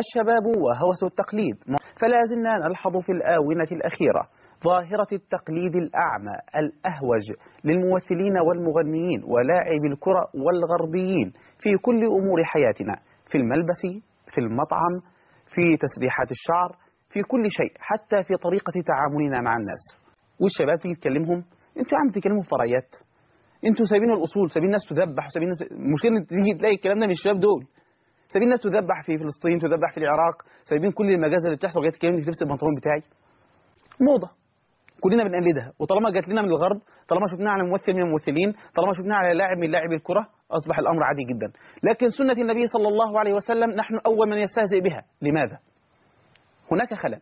الشباب وهوس التقليد. فلا زلنا نلحظ في الآونة الأخيرة ظاهرة التقليد الأعمى الأهوج للممثلين والمغنيين ولاعبي الكرة والغربيين في كل أمور حياتنا في الملبس في المطعم في تسريحات الشعر في كل شيء حتى في طريقة تعاملنا مع الناس. والشباب تيجي تكلمهم أنتوا عم تكلموا فرعيات أنتوا سايبين الأصول سايبين الناس تذبح وسايبين الناس المشكلة تيجي تلاقي الكلام ده من الشباب دول؟ سايبين الناس تذبح في فلسطين تذبح في العراق سايبين كل المجازر اللي بتحصل جاية تكلمني في لبس البنطلون بتاعي. موضة. كلنا بنقلدها وطالما جات لنا من الغرب طالما شفناها على ممثل من الممثلين طالما شفناها على لاعب من لاعبي الكرة أصبح الأمر عادي جدا. لكن سنة النبي صلى الله عليه وسلم نحن أول من يستهزئ بها. لماذا؟ هناك خلل.